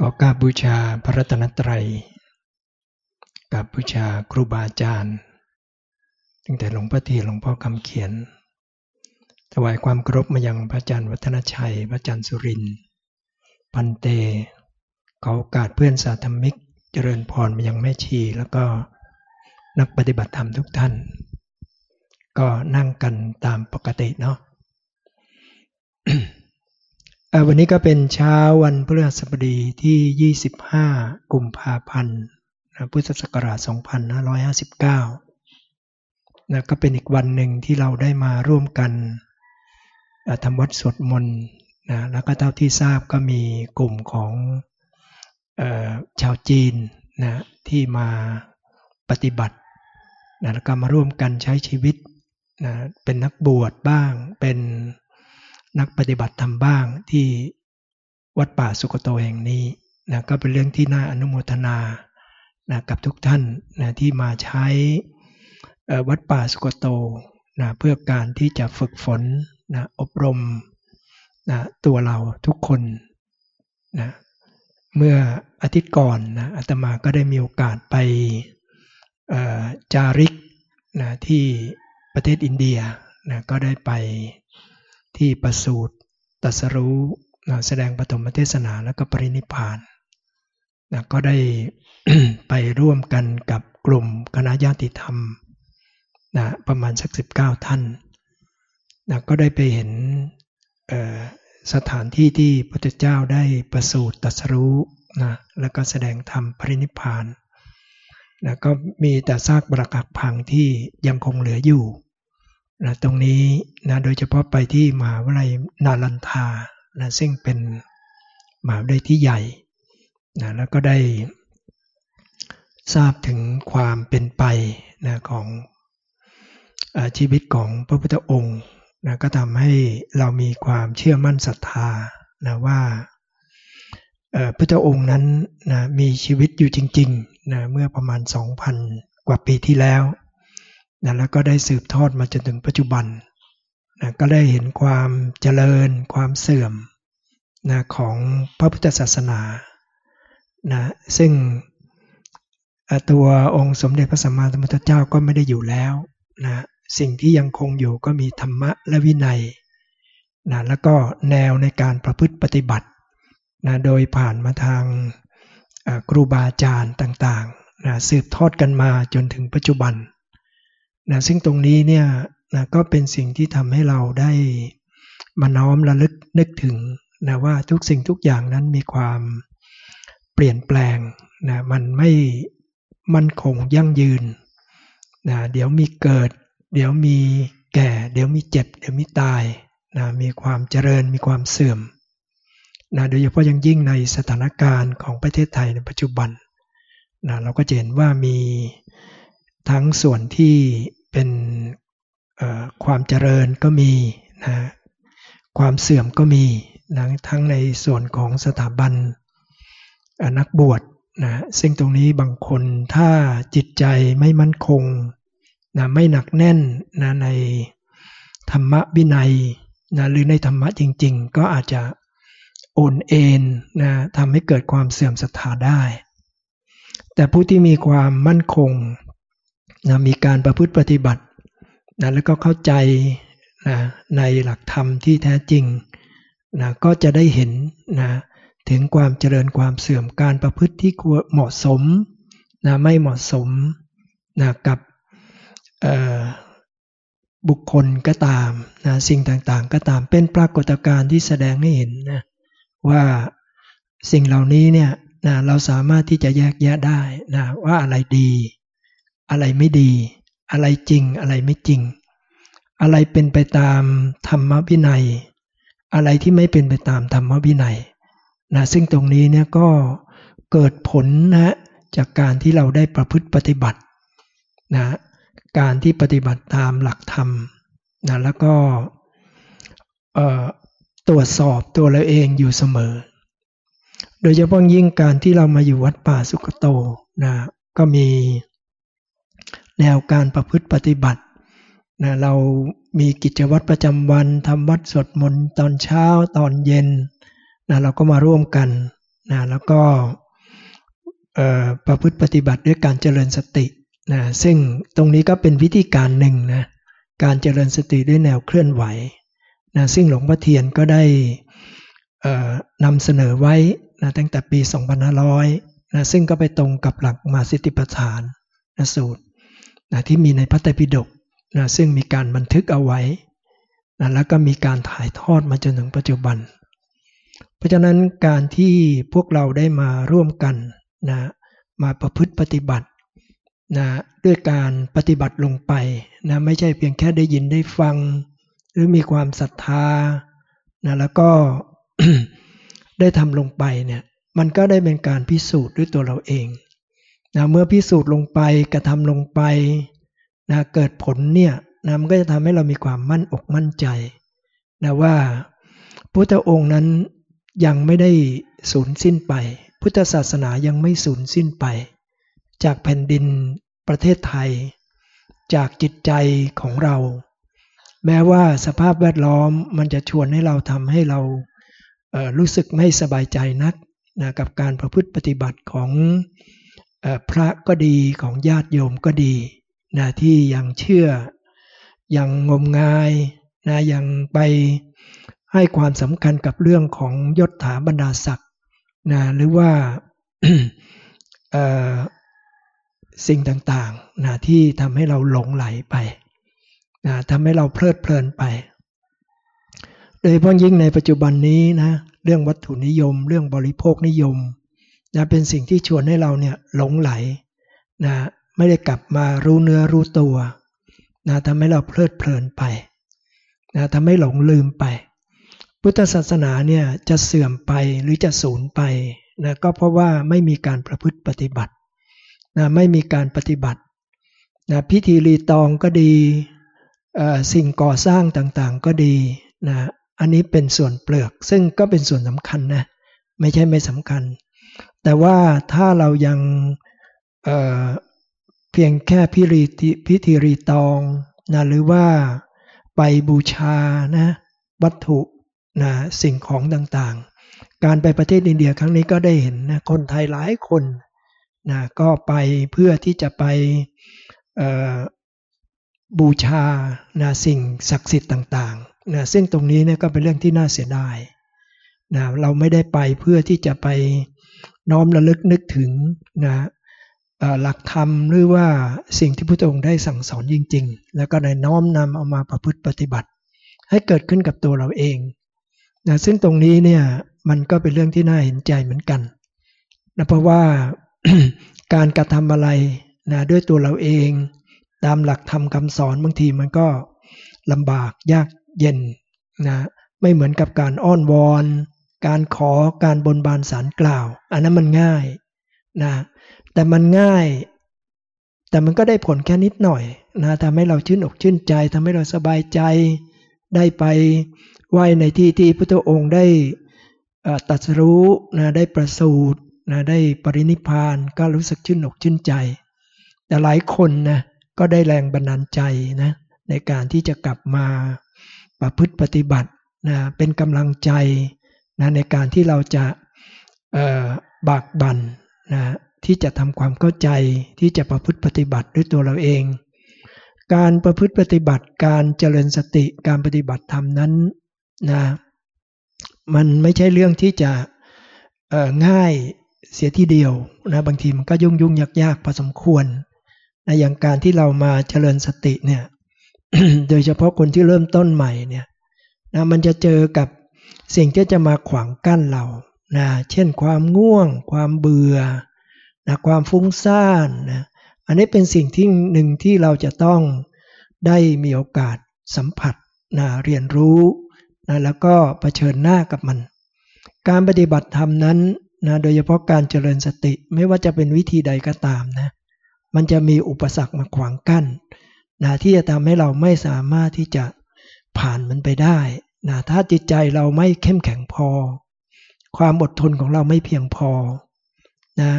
ก็กราบบูชาพระรัตนตรัยกราบบูชาครูบาอาจารย์ตั้งแต่หลวงพ่อทีหลวงพ่อคำเขียน ถวายความเคารพมายังพระอาจารย์วัฒนชัย พระอาจารย์สุรินพันเตขอโอกาสเพื่อนสาธมิก เจริญพรมายังแม่ชี แล้วก็นักปฏิบัติธรรมทุกท่าน ก็นั่งกันตามปกติเนาะ วันนี้ก็เป็นเช้าวันพฤหัสบดีที่ 25 กุมภาพันธ์พุทธศักราช 2559นะก็เป็นอีกวันหนึ่งที่เราได้มาร่วมกันทำวัดสวดมนต์นะแล้วก็เท่าที่ทราบก็มีกลุ่มของออชาวจีนนะที่มาปฏิบัตินะแล้วก็มาร่วมกันใช้ชีวิตนะเป็นนักบวชบ้างเป็น นักปฏิบัติธรรมบ้างที่วัดป่าสุกโตแห่งนี้นะก็เป็นเรื่องที่น่าอนุโมทนานะกับทุกท่านนะที่มาใช้วัดป่าสุกโตนะเพื่อการที่จะฝึกฝนนะอบรมนะตัวเราทุกคนนะเมื่ออาทิตย์ก่อนนะอาตมาก็ได้มีโอกาสไปจาริกนะที่ประเทศอินเดียนะก็ได้ไป ที่ประสูตรตัสรู้แสดงปฐมเทศนาแล้วก็ปรินิพานนะก็ได้ไปร่วมกันกับกลุ่มคณะญาติธรรมนะประมาณสักสิบเก้าท่านนะก็ได้ไปเห็นสถานที่ที่พระพุทธเจ้าได้ประสูติตัสรู้นะแล้วก็แสดงธรรมปรินิพานนะก็มีแต่ซากบรักักพังที่ยังคงเหลืออยู่ นะตรงนี้นะโดยเฉพาะไปที่มหาวิทยาลัยนาลันทานะซึ่งเป็นมหาวิทยาลัยที่ใหญ่นะแล้วก็ได้ทราบถึงความเป็นไปนะของอชีวิตของพระพุทธองค์นะก็ทำให้เรามีความเชื่อมั่นศรัทธานะว่าพุทธองค์นั้นนะมีชีวิตอยู่จริงๆนะเมื่อประมาณ 2,000 กว่าปีที่แล้ว นะแล้วก็ได้สืบทอดมาจนถึงปัจจุบันนะก็ได้เห็นความเจริญ ความเสื่อมนะของพระพุทธศาสนานะซึ่งตัวองค์สมเด็จพระสัมมาสัมพุทธเจ้าก็ไม่ได้อยู่แล้วนะสิ่งที่ยังคงอยู่ก็มีธรรมะและวินัยนะแล้วก็แนวในการประพฤติปฏิบัตินะโดยผ่านมาทางครูบาอาจารย์ต่างๆนะสืบทอดกันมาจนถึงปัจจุบัน นะซึ่งตรงนี้เนี่ยนะก็เป็นสิ่งที่ทำให้เราได้มาน้อมระลึกนึกถึงนะว่าทุกสิ่งทุกอย่างนั้นมีความเปลี่ยนแปลงนะมันไม่มั่นคงยั่งยืนนะเดี๋ยวมีเกิด เดี๋ยวมีแก่ เดี๋ยวมีเจ็บ เดี๋ยวมีตายนะมีความเจริญมีความเสื่อมนะโดยเฉพาะยังยิ่งในสถานการณ์ของประเทศไทยในปัจจุบันนะเราก็จะเห็นว่ามี ทั้งส่วนที่เป็นความเจริญก็มีนะความเสื่อมก็มีนะทั้งในส่วนของสถาบันนักบวชนะซึ่งตรงนี้บางคนถ้าจิตใจไม่มั่นคงนะไม่หนักแน่นนะในธรรมะวินัยนะหรือในธรรมะจริง ๆ ก็อาจจะโอนเอ็นนะทำให้เกิดความเสื่อมศรัทธาได้ แต่ผู้ที่มีความมั่นคง นะมีการประพฤติปฏิบัตินะแล้วก็เข้าใจนะในหลักธรรมที่แท้จริงนะก็จะได้เห็นนะถึงความเจริญความเสื่อมการประพฤติที่เหมาะสมนะไม่เหมาะสมนะกับบุคคลก็ตามนะสิ่งต่างๆ ก็ตามเป็นปรากฏการณ์ที่แสดงให้เห็นนะว่าสิ่งเหล่านี้เนี่ยนะเราสามารถที่จะแยกแยะได้นะว่าอะไรดี อะไรไม่ดี อะไรจริงอะไรไม่จริง อะไรเป็นไปตามธรรมวินัย อะไรที่ไม่เป็นไปตามธรรมวินัยนะซึ่งตรงนี้เนี่ยก็เกิดผลนะจากการที่เราได้ประพฤติปฏิบัตินะการที่ปฏิบัติตามหลักธรรมนะแล้วก็ตรวจสอบตัวเราเองอยู่เสมอ โดยเฉพาะยิ่งการที่เรามาอยู่วัดป่าสุกโตนะก็มี แนวการประพฤติปฏิบัตินะเรามีกิจวัตรประจำวันทำวัดสวดมนต์ตอนเช้าตอนเย็นนะเราก็มาร่วมกันนะแล้วก็ประพฤติปฏิบัติด้วยการเจริญสตินะซึ่งตรงนี้ก็เป็นวิธีการหนึ่งนะการเจริญสติด้วยแนวเคลื่อนไหวนะซึ่งหลวงพ่อเทียนก็ได้นำเสนอไว้นะตั้งแต่ปี 2500นะซึ่งก็ไปตรงกับหลักมาสิทธิปฐานนะสูตร นะที่มีในพระไตรปิฎกนะซึ่งมีการบันทึกเอาไว้นะแล้วก็มีการถ่ายทอดมาจนถึงปัจจุบัน เพราะฉะนั้นการที่พวกเราได้มาร่วมกันนะมาประพฤติปฏิบัตินะด้วยการปฏิบัติลงไปนะไม่ใช่เพียงแค่ได้ยินได้ฟัง หรือมีความศรัทธานะแล้วก็ได้ทำลงไปเนี่ยมันก็ได้เป็นการพิสูจน์ด้วยตัวเราเอง นะเมื่อพิสูจน์ลงไปกระทำลงไปนะเกิดผลเนี่ยนะมันก็จะทำให้เรามีความมั่นอกมั่นใจนะว่าพุทธองค์นั้นยังไม่ได้สูญสิ้นไป พุทธศาสนายังไม่สูญสิ้นไป จากแผ่นดินประเทศไทย จากจิตใจของเรา แม้ว่าสภาพแวดล้อมมันจะชวนให้เราทำให้เรารู้สึกไม่สบายใจนักนะกับการประพฤติปฏิบัติของ พระก็ดีของญาติโยมก็ดีนะที่ยังเชื่อ ยังงมงายนะยังไปให้ความสำคัญกับเรื่องของยศถาบรรดาศักดิ์นะหรือว่าสิ่งต่างๆนะที่ทำให้เราหลงไหลไปนะทำให้เราเพลิดเพลินไป โดยเฉพาะยิ่งในปัจจุบันนี้นะเรื่องวัตถุนิยม เรื่องบริโภคนิยม นะเป็นสิ่งที่ชวนให้เราเนี่ยหลงไหลนะไม่ได้กลับมารู้เนื้อรู้ตัวนะทำให้เราเพลิดเพลินไปนะทำให้หลงลืมไป พุทธศาสนาเนี่ยจะเสื่อมไปหรือจะสูญไปนะก็เพราะว่าไม่มีการประพฤติปฏิบัตินะไม่มีการปฏิบัตินะพิธีรีตองก็ดีสิ่งก่อสร้างต่างๆก็ดีนะอันนี้เป็นส่วนเปลือกซึ่งก็เป็นส่วนสำคัญนะไม่ใช่ไม่สำคัญ แต่ว่าถ้าเรายังเเพียงแค่พิธีพิธีรีตองนะหรือว่าไปบูชานะวัตถุนะสิ่งของต่างๆ การไปประเทศอินเดียครั้งนี้ก็ได้เห็นนะคนไทยหลายคนนะก็ไปเพื่อที่จะไปบูชานะสิ่งศักดิ์สิทธิ์ต่างๆนะซึ่งตรงนี้เนี่ยก็เป็นเรื่องที่น่าเสียดายนะเราไม่ได้ไปเพื่อที่จะไป น้อมระลึกนึกถึงนะหลักธรรมหรือว่าสิ่งที่พระองค์ได้สั่งสอนจริง ๆ แล้วก็ได้น้อมนำเอามาประพฤติปฏิบัติ ให้เกิดขึ้นกับตัวเราเองนะซึ่งตรงนี้เนี่ยมันก็เป็นเรื่องที่น่าเห็นใจเหมือนกันนะเพราะว่าการกระทำอะไรนะด้วยตัวเราเอง ตามหลักธรรมคำสอนบางทีมันก็ลำบากยากเย็นนะไม่เหมือนกับการอ้อนวอน การขอการบนบานสารกล่าว อันนั้นมันง่ายนะแต่มันง่าย แต่มันก็ได้ผลแค่นิดหน่อยนะทำให้เราชื่นอกชื่นใจทำให้เราสบายใจ ได้ไปไหวในที่ที่พระองค์ได้ตัดรู้นะได้ประสูตินะได้ปรินิพานก็รู้สึกชื่นอกชื่นใจ แต่หลายคนนะก็ได้แรงบันดาลใจนะในการที่จะกลับมาประพฤติปฏิบัตินะเป็นกำลังใจ นะในการที่เราจะบากบั่นนะที่จะทำความเข้าใจที่จะประพฤติปฏิบัติด้วยตัวเราเอง การประพฤติปฏิบัติการเจริญสติการปฏิบัติธรรมนั้นนะมันไม่ใช่เรื่องที่จะง่ายเสียทีเดียวนะบางทีมันก็ยุ่งยุ่งยากยากพอสมควรนะอย่างการที่เรามาเจริญสติเนี่ยโดยเฉพาะคนที่เริ่มต้นใหม่เนี่ยนะมันจะเจอกับ สิ่งที่จะมาขวางกั้นเรานะเช่นความง่วง ความเบื่อนะความฟุ้งซ่านนะอันนี้เป็นสิ่งที่หนึ่งที่เราจะต้องได้มีโอกาสสัมผัสนะเรียนรู้นะแล้วก็เผชิญหน้ากับมัน การปฏิบัติธรรมนั้นนะโดยเฉพาะการเจริญสติไม่ว่าจะเป็นวิธีใดก็ตามนะมันจะมีอุปสรรคมาขวางกั้นนะที่จะทำให้เราไม่สามารถที่จะผ่านมันไปได้ นะถ้าจิตใจเราไม่เข้มแข็งพอ ความอดทนของเราไม่เพียงพอนะ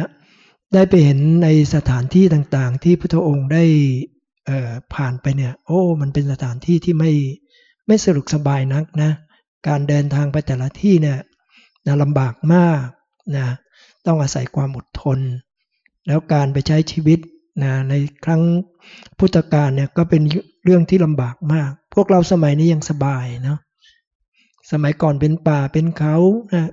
ได้ไปเห็นในสถานที่ต่างๆ ที่พระองค์ได้ผ่านไปเนี่ย โอ้ มันเป็นสถานที่ที่ไม่ไม่สะดวกสบายนักนะ การเดินทางไปแต่ละที่เนี่ยนะลำบากมากนะต้องอาศัยความอดทน แล้วการไปใช้ชีวิตนะในครั้งพุทธกาลเนี่ยก็เป็นเรื่องที่ลำบากมาก พวกเราสมัยนี้ยังสบายเนาะ สมัยก่อนเป็นป่าเป็นเขานะ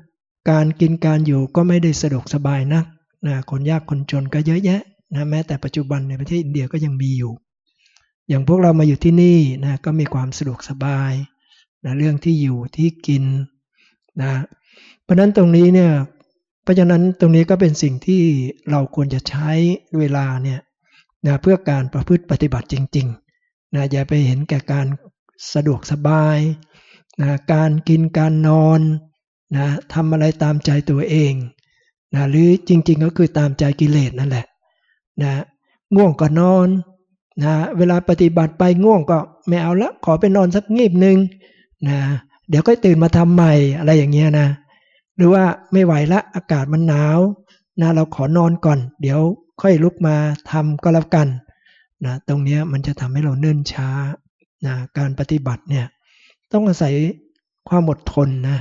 การกินการอยู่ก็ไม่ได้สะดวกสบายนักนะคนยากคนจนก็เยอะแยะนะแม้แต่ปัจจุบันในประเทศอินเดียก็ยังมีอยู่ อย่างพวกเรามาอยู่ที่นี่นะก็มีความสะดวกสบายนะเรื่องที่อยู่ที่กินนะเพราะนั้นตรงนี้เนี่ยเพราะฉะนั้นตรงนี้ก็เป็นสิ่งที่เราควรจะใช้เวลาเนี่ยนะเพื่อการประพฤติปฏิบัติจริงๆนะอย่าไปเห็นแก่การสะดวกสบาย นะการกินการนอนนะทำอะไรตามใจตัวเองนะหรือจริงๆก็คือตามใจกิเลสนั่นแหละนะง่วงก็นอนนะเวลาปฏิบัติไปง่วงก็ไม่เอาละขอไปนอนสักงีบหนึ่งนะเดี๋ยวก็ตื่นมาทำใหม่อะไรอย่างเงี้ยนะหรือว่าไม่ไหวละอากาศมันหนาวนะเราขอนอนก่อน เดี๋ยวค่อยลุกมาทำก็แล้วกันนะตรงนี้มันจะทำให้เราเนิ่นช้านะการปฏิบัติเนี่ย ต้องอาศัยความอดทนนะ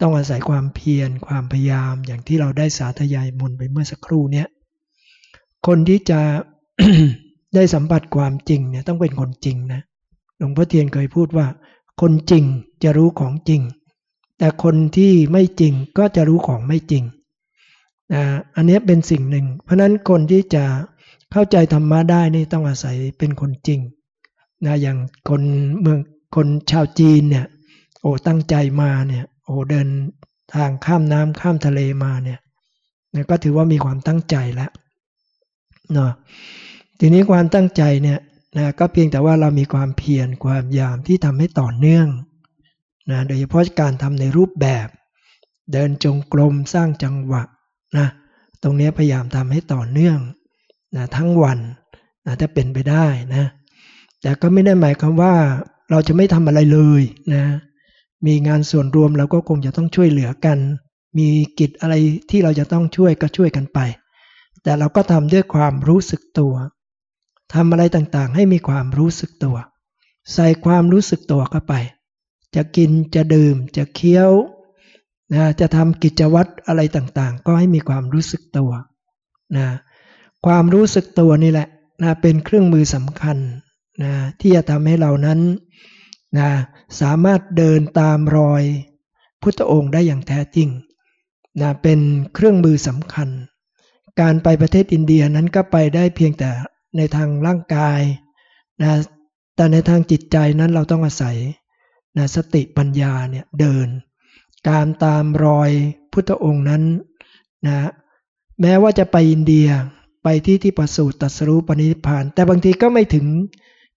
ต้องอาศัยความเพียรความพยายามอย่างที่เราได้สาธยายมนไปเมื่อสักครู่เนี้ยคนที่จะได้สัมผัสความจริงเนี่ยต้องเป็นคนจริงนะหลวงพ่อเทียนเคยพูดว่า คนจริงจะรู้ของจริง แต่คนที่ไม่จริงก็จะรู้ของไม่จริงนะอันนี้เป็นสิ่งหนึ่ง เพราะนั้นคนที่จะเข้าใจธรรมะได้นี่ต้องอาศัยเป็นคนจริงนะอย่างคนเมือง คนชาวจีนเนี่ยโอ้ตั้งใจมาเนี่ยโอ้เดินทางข้ามน้ำข้ามทะเลมาเนี่ยนะก็ถือว่ามีความตั้งใจแล้วเนาะทีนี้ความตั้งใจเนี่ยนะก็เพียงแต่ว่าเรามีความเพียรความยามที่ทำให้ต่อเนื่องนะโดยเฉพาะการทำในรูปแบบ เดินจงกรมสร้างจังหวะนะตรงนี้พยายามทำให้ต่อเนื่องนะทั้งวันนะถ้าเป็นไปได้นะแต่ก็ไม่ได้หมายความว่า เราจะไม่ทำอะไรเลยนะมีงานส่วนรวมเราก็คงจะต้องช่วยเหลือกัน มีกิจอะไรที่เราจะต้องช่วยก็ช่วยกันไป แต่เราก็ทำด้วยความรู้สึกตัวทำอะไรต่างๆ ให้มีความรู้สึกตัว ใส่ความรู้สึกตัวเข้าไป จะกินจะดื่มจะเคี้ยวนะจะทำกิจวัตรอะไรต่างๆ ก็ให้มีความรู้สึกตัวนะความรู้สึกตัวนี่แหละนะเป็นเครื่องมือสำคัญนะที่จะทำให้เรานั้น นะสามารถเดินตามรอยพุทธองค์ได้อย่างแท้จริงนะเป็นเครื่องมือสำคัญ การไปประเทศอินเดียนั้นก็ไปได้เพียงแต่ในทางร่างกายนะแต่ในทางจิตใจนั้นเราต้องอาศัยนะสติปัญญาเนี่ยเดิน การตามรอยพุทธองค์นั้นนะแม้ว่าจะไปอินเดียไปที่ที่ประสูติตรัสรู้ปณิพาน แต่บางทีก็ไม่ถึง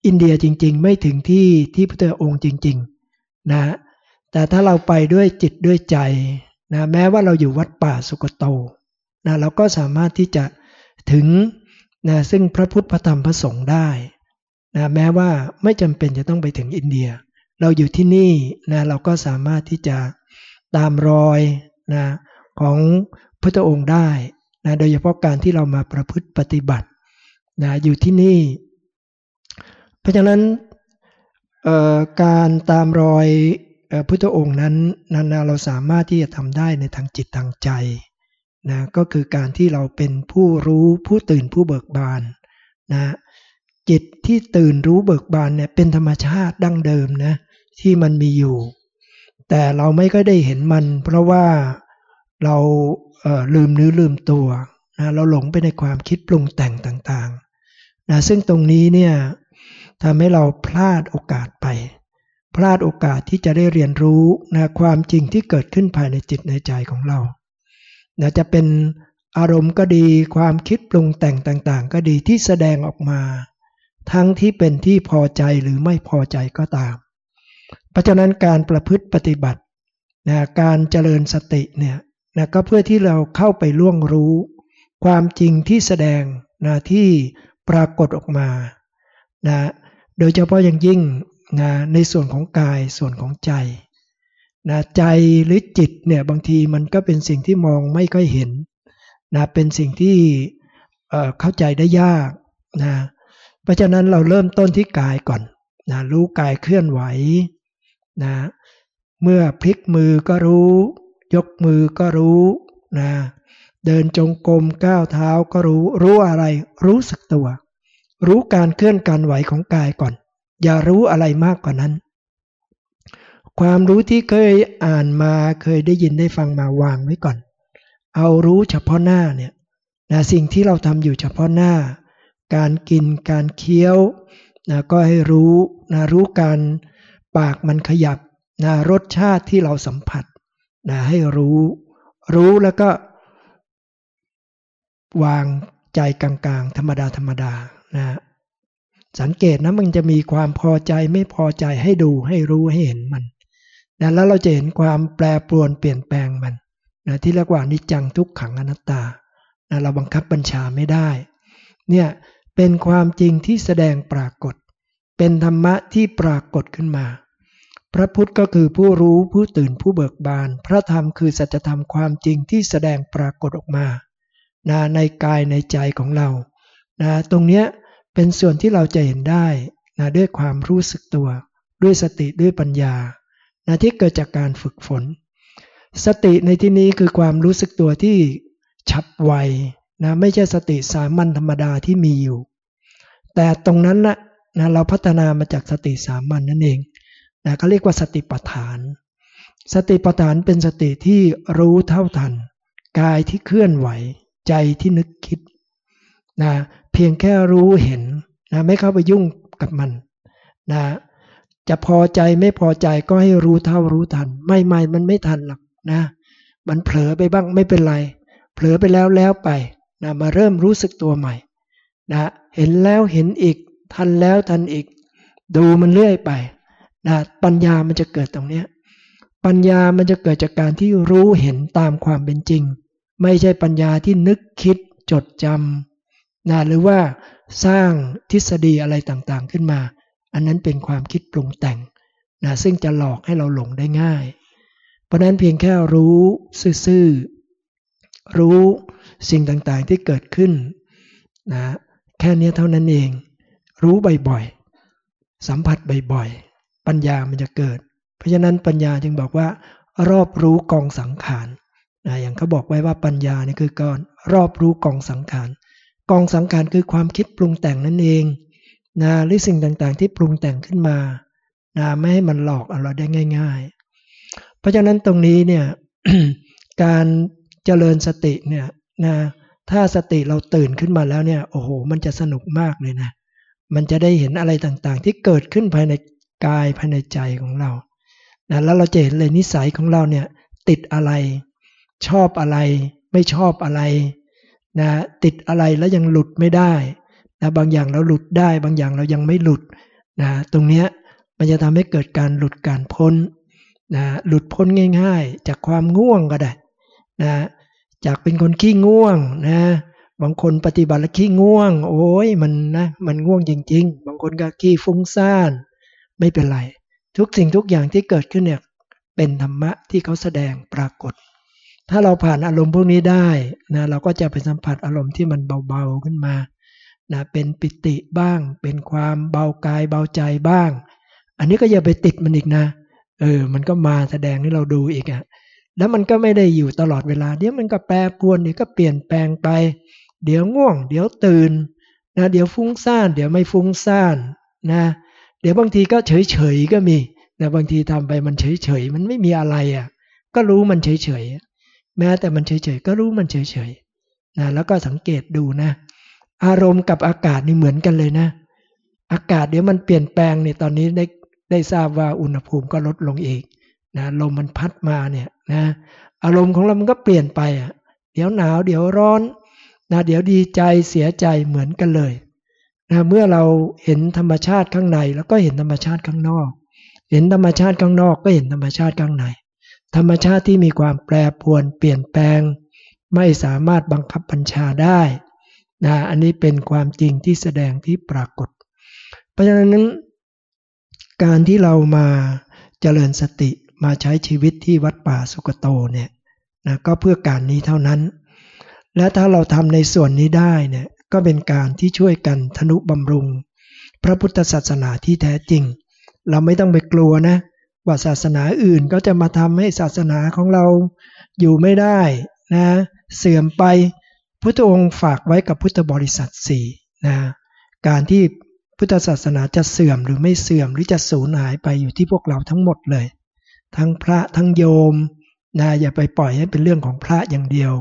อินเดียจริง ๆ ไม่ถึงที่ที่พระองค์จริง ๆ นะ แต่ถ้าเราไปด้วยจิตด้วยใจนะแม้ว่าเราอยู่วัดป่าสุกโตนะเราก็สามารถที่จะถึงนะซึ่งพระพุทธพระธรรมพระสงฆ์ได้นะแม้ว่าไม่จำเป็นจะต้องไปถึงอินเดีย เราอยู่ที่นี่นะเราก็สามารถที่จะตามรอยนะของพระองค์ได้นะโดยเฉพาะการที่เรามาประพฤติปฏิบัตินะอยู่ที่นี่ เพราะฉะนั้นการตามรอยพุทธองค์นั้นนั้นเราสามารถที่จะทำได้ในทางจิตทางใจนะก็คือการที่เราเป็นผู้รู้ผู้ตื่นผู้เบิกบานนะจิตที่ตื่นรู้เบิกบานเนี่ยเป็นธรรมชาติดั้งเดิมนะที่มันมีอยู่ แต่เราไม่ก็ได้เห็นมัน เพราะว่าเราเลืมนื้อลืมตัวนะเราหลงไปในความคิดปรุงแต่งต่างๆนะซึ่งตรงนี้เนี่ย ทำให้เราพลาดโอกาสไป พลาดโอกาสที่จะได้เรียนรู้นะความจริงที่เกิดขึ้นภายในจิตในใจของเรานะจะเป็นอารมณ์ก็ดีความคิดปรุงแต่งต่างๆ ก็ดีที่แสดงออกมา ทั้งที่เป็นที่พอใจหรือไม่พอใจก็ตาม เพราะฉะนั้นการประพฤติปฏิบัตินะการเจริญสติเนี่ยนะก็เพื่อที่เราเข้าไปล่วงรู้ ความจริงที่แสดงนะที่ปรากฏออกมานะ โดยเฉพาะอย่างยิ่งนะในส่วนของกายส่วนของใจนะใจหรือจิตเนี่ยบางทีมันก็เป็นสิ่งที่มองไม่ค่อยเห็นนะเป็นสิ่งที่เข้าใจได้ยากนะเพราะฉะนั้นเราเริ่มต้นที่กายก่อนนะรู้กายเคลื่อนไหวนะเมื่อพลิกมือก็รู้ ยกมือก็รู้นะเดินจงกรมก้าวเท้าก็รู้รู้อะไรรู้สึกตัว รู้การเคลื่อนการไหวของกายก่อน อย่ารู้อะไรมากกว่านั้น ความรู้ที่เคยอ่านมาเคยได้ยินได้ฟังมาวางไว้ก่อน เอารู้เฉพาะหน้าเนี่ยนะสิ่งที่เราทำอยู่เฉพาะหน้า การกินการเคี้ยวนะก็ให้รู้นะรู้การปากมันขยับนะรสชาติที่เราสัมผัสนะให้รู้ รู้แล้วก็ วางใจกลางๆ ธรรมดาธรรมดา นะสังเกตนะมันจะมีความพอใจไม่พอใจให้ดูให้รู้ให้เห็นมันนะแล้วเราจะเห็นความแปรปรวนเปลี่ยนแปลงมันนะที่เรียกว่านิจังทุกขังอนัตตานะเราบังคับบัญชาไม่ได้ เนี่ยเป็นความจริงที่แสดงปรากฏ เป็นธรรมะที่ปรากฏขึ้นมา พระพุทธก็คือผู้รู้ผู้ตื่นผู้เบิกบาน พระธรรมคือสัจธรรมความจริงที่แสดงปรากฏออกมานะในกายในใจของเรานะตรงเนี้ย เป็นส่วนที่เราจะเห็นได้นะด้วยความรู้สึกตัว ด้วยสติด้วยปัญญานะที่เกิดจากการฝึกฝน สติในที่นี้คือความรู้สึกตัวที่ฉับไวนะไม่ใช่สติสามัญธรรมดาที่มีอยู่ แต่ตรงนั้นนะนะเราพัฒนามาจากสติสามัญนนั่นเองนะเขาเรียกว่าสติปัฏฐาน สติปัฏฐานเป็นสติที่รู้เท่าทัน กายที่เคลื่อนไหว ใจที่นึกคิด นะเพียงแค่รู้เห็นนะไม่เข้าไปยุ่งกับมันนะจะพอใจไม่พอใจก็ให้รู้เท่ารู้ทัน ไม่ไม่มันไม่ทันหรอกนะ มันเผลอไปบ้างไม่เป็นไร เผลอไปแล้วแล้วไปนะมาเริ่มรู้สึกตัวใหม่นะเห็นแล้วเห็นอีก ทันแล้วทันอีก ดูมันเรื่อยไปนะปัญญามันจะเกิดตรงนี้ปัญญามันจะเกิดจากการที่รู้เห็นตามความเป็นจริง ไม่ใช่ปัญญาที่นึกคิดจดจำ นะหรือว่าสร้างทฤษฎีอะไรต่างๆขึ้นมา อันนั้นเป็นความคิดปรุงแต่งนะซึ่งจะหลอกให้เราหลงได้ง่าย เพราะนั้นเพียงแค่รู้ซื่อๆรู้สิ่งต่างๆที่เกิดขึ้นนะแค่นี้เท่านั้นเอง รู้บ่อยๆ สัมผัสบ่อยๆ ปัญญามันจะเกิด เพราะฉะนั้นปัญญาจึงบอกว่า รอบรู้กองสังขารนะอย่างเขาบอกไว้ว่าปัญญานี่คือการรอบรู้กองสังขาร กองสังขารคือความคิดปรุงแต่งนั่นเองนะหรือสิ่งต่างๆ ที่ปรุงแต่งขึ้นมานะไม่ให้มันหลอกเราได้ง่าย ๆ เพราะฉะนั้นตรงนี้เนี่ยการเจริญสติเนี่ยนะถ้าสติเราตื่นขึ้นมาแล้วเนี่ยโอ้โห มันจะสนุกมากเลยนะมันจะได้เห็นอะไรต่างๆ ที่เกิดขึ้นภายในกายภายในใจของเรานะแล้วเราจะเห็นเลยนิสัยของเราเนี่ยติดอะไร ชอบอะไร ไม่ชอบอะไร นะติดอะไรแล้วยังหลุดไม่ได้นะบางอย่างเราหลุดได้ บางอย่างเรายังไม่หลุดนะตรงเนี้ยมันจะทำให้เกิดการหลุดการพ้นนะหลุดพ้นง่าย ๆ จากความง่วงก็ได้นะจากเป็นคนขี้ง่วงนะบางคนปฏิบัติแล้วขี้ง่วง โอ้ยมันนะมันง่วงจริง ๆ บางคนก็ขี้ฟุ้งซ่าน ไม่เป็นไร ทุกสิ่งทุกอย่างที่เกิดขึ้นเนี่ยเป็นธรรมะที่เขาแสดงปรากฏ ถ้าเราผ่านอารมณ์พวกนี้ได้นะเราก็จะไปสัมผัสอารมณ์ที่มันเบาๆขึ้นมานะเป็นปิติบ้าง เป็นความเบากายเบาใจบ้าง อันนี้ก็อย่าไปติดมันอีกนะเออมันก็มาแสดงให้เราดูอีกอะ่ะแล้วมันก็ไม่ได้อยู่ตลอดเวลา เดี๋ยวมันก็แปรปรวนเดี๋ยวก็เปลี่ยนแปลงไป เดี๋ยวง่วง เดี๋ยวตื่นนะเดี๋ยวฟุ้งซ่าน เดี๋ยวไม่ฟุ้งซ่านนะเดี๋ยวบางทีก็เฉยเฉยก็มีแต่บางทีทำไปมันเฉยเฉยมันไม่มีอะไรอะ่ะก็รู้มันเฉยเฉย แม้แต่มันเฉยๆก็รู้มันเฉยๆนะแล้วก็สังเกตดูนะ อารมณ์กับอากาศนี่เหมือนกันเลยนะ อากาศเดี๋ยวมันเปลี่ยนแปลงเนี่ยตอนนี้ได้ได้ทราบว่าอุณหภูมิก็ลดลงอีกนะลมมันพัดมาเนี่ยนะอารมณ์ของเรามันก็เปลี่ยนไปอะเดี๋ยวหนาวเดี๋ยวร้อนนะเดี๋ยวดีใจเสียใจเหมือนกันเลยนะเมื่อเราเห็นธรรมชาติข้างใน แล้วก็เห็นธรรมชาติข้างนอก เห็นธรรมชาติข้างนอกก็เห็นธรรมชาติข้างใน ธรรมชาติที่มีความแปรปรวนเปลี่ยนแปลง ไม่สามารถบังคับบัญชาได้นะอันนี้เป็นความจริงที่แสดงที่ปรากฏ เพราะฉะนั้น การที่เรามาเจริญสติมาใช้ชีวิตที่วัดป่าสุกโตเนี่ยนะก็เพื่อการนี้เท่านั้น และถ้าเราทำในส่วนนี้ได้เนี่ยก็เป็นการที่ช่วยกันทนุบำรุง พระพุทธศาสนาที่แท้จริง เราไม่ต้องไปกลัวนะ ว่าศาสนาอื่นก็จะมาทำให้ศาสนาของเราอยู่ไม่ได้นะเสื่อมไปพุทธองค์ฝากไว้กับพุทธบริษัทสี่นะการที่พุทธศาสนาจะเสื่อมหรือไม่เสื่อมหรือจะสูญหายไปอยู่ที่พวกเราทั้งหมดเลย ทั้งพระทั้งโยมนะอย่าไปปล่อยให้เป็นเรื่องของพระอย่างเดียว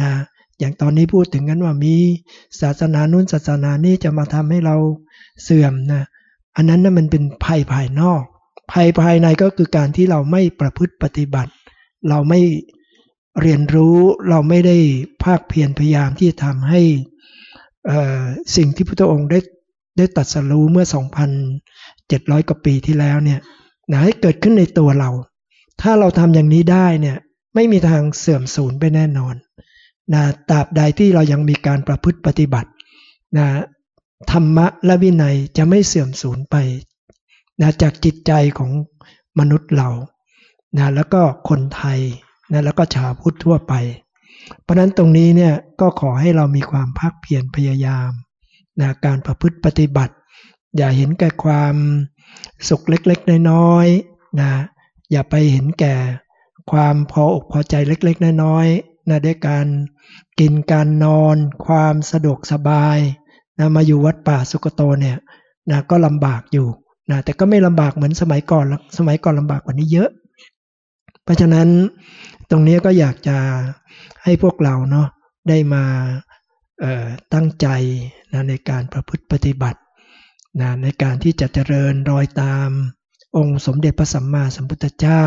นะอย่างตอนนี้พูดถึงกันว่ามีศาสนานู้นศาสนานี้จะมาทำให้เราเสื่อมนะอันนั้นนะมันเป็นภัยภายนอก ภัยภายในก็คือการที่เราไม่ประพฤติปฏิบัติ เราไม่เรียนรู้เราไม่ได้ภาคเพียรพยายามที่จะทำให้สิ่งที่พระองค์ได้ได้ตัดสรู้เมื่อ 2,700 กว่าปีที่แล้วเนี่ยนะให้เกิดขึ้นในตัวเรา ถ้าเราทำอย่างนี้ได้เนี่ยไม่มีทางเสื่อมสูญไปแน่นอนนะตราบใดที่เรายังมีการประพฤติปฏิบัตินะธรรมะและวินัยจะไม่เสื่อมสูญไป นะจากจิตใจของมนุษย์เรานะแล้วก็คนไทยนะแล้วก็ชาวพุทธทั่วไป เพราะนั้นตรงนี้เนี่ยก็ขอให้เรามีความภาคเพียรพยายามนะการประพฤติปฏิบัติ อย่าเห็นแก่ความสุขเล็กๆ น้อยๆนะอย่าไปเห็นแก่ความพออกพอใจเล็กๆ น้อยๆนะด้วยการกินการนอน ความสะดวกสบายนะมาอยู่วัดป่าสุกโตเนี่ยนะก็ลำบากอยู่ นะแต่ก็ไม่ลำบากเหมือนสมัยก่อนสมัยก่อนลำบากกว่านี้เยอะ เพราะฉะนั้นตรงนี้ก็อยากจะให้พวกเราเนาะได้มาตั้งใจนะในการประพฤติปฏิบัตินะในการที่จะเจริญรอยตามองค์สมเด็จพระสัมมาสัมพุทธเจ้า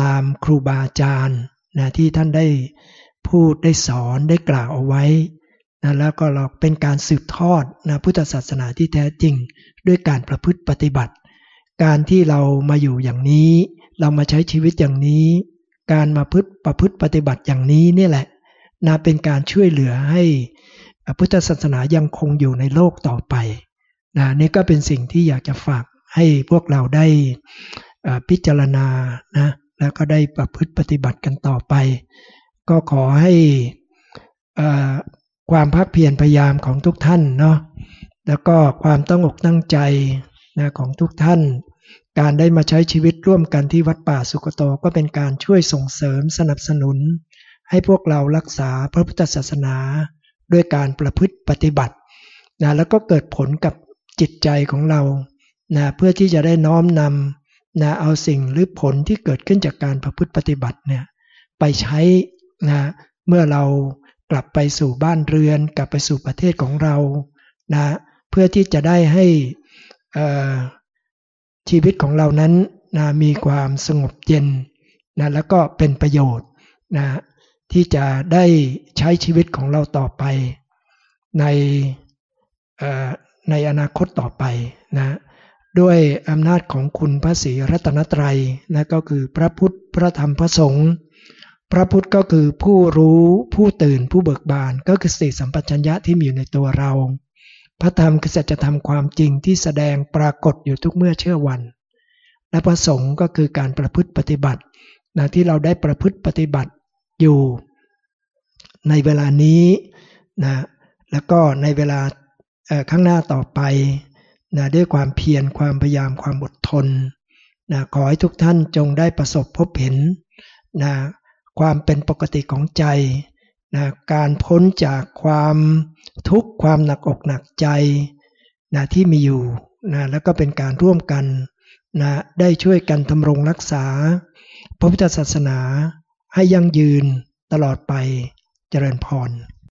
ตามครูบาอาจารย์นะที่ท่านได้พูดได้สอนได้กล่าวเอาไว้ นะแล้วก็เราเป็นการสืบทอดนะพุทธศาสนาที่แท้จริง ด้วยการประพฤติปฏิบัติ การที่เรามาอยู่อย่างนี้ เรามาใช้ชีวิตอย่างนี้ การมาพฤติประพฤติปฏิบัติอย่างนี้นี่แหละนะเป็นการช่วยเหลือให้พุทธศาสนายังคงอยู่ในโลกต่อไปนะนี่ก็เป็นสิ่งที่อยากจะฝากให้พวกเราได้พิจารณานะแล้วก็ได้ประพฤติปฏิบัติกันต่อไป ก็ขอให้ ความภาคเพียรพยายามของทุกท่านเนาะแล้วก็ความตั้งอกตั้งใจนะของทุกท่าน การได้มาใช้ชีวิตร่วมกันที่วัดป่าสุกโตก็เป็นการช่วยส่งเสริมสนับสนุน ให้พวกเรารักษาพระพุทธศาสนา ด้วยการประพฤติปฏิบัตินะแล้วก็เกิดผลกับจิตใจของเรานะเพื่อที่จะได้น้อมนำนะเอาสิ่งหรือผลที่เกิดขึ้นจากการประพฤติปฏิบัติเนี่ยไปใช้นะเมื่อเรา กลับไปสู่บ้านเรือน กลับไปสู่ประเทศของเรานะเพื่อที่จะได้ให้ชีวิตของเรานั้นนะมีความสงบเย็นนะแล้วก็เป็นประโยชน์นะที่จะได้ใช้ชีวิตของเราต่อไปในในอนาคตต่อไปนะด้วยอำนาจของคุณพระศรีรัตนตรัยนะก็คือพระพุทธพระธรรมพระสงฆ์ พระพุทธก็คือผู้รู้ผู้ตื่นผู้เบิกบานก็คือสติสัมปชัญญะที่มีอยู่ในตัวเรา พระธรรมคือสัจธรรมความจริงที่แสดงปรากฏอยู่ทุกเมื่อเชื่อวัน และพระสงฆ์ก็คือการประพฤติปฏิบัตินะที่เราได้ประพฤติปฏิบัติอยู่ ในเวลานี้นะแล้วก็ในเวลาข้างหน้าต่อไปนะด้วยความเพียรความพยายามความอดทนนะขอให้ทุกท่านจงได้ประสบพบเห็นนะ ความเป็นปกติของใจนะการพ้นจากความทุกข์ความหนักอกหนักใจนะที่มีอยู่นะแล้วก็เป็นการร่วมกันนะได้ช่วยกันทำรงรักษา พระพุทธศาสนาให้ยั่งยืนตลอดไปเจริญพร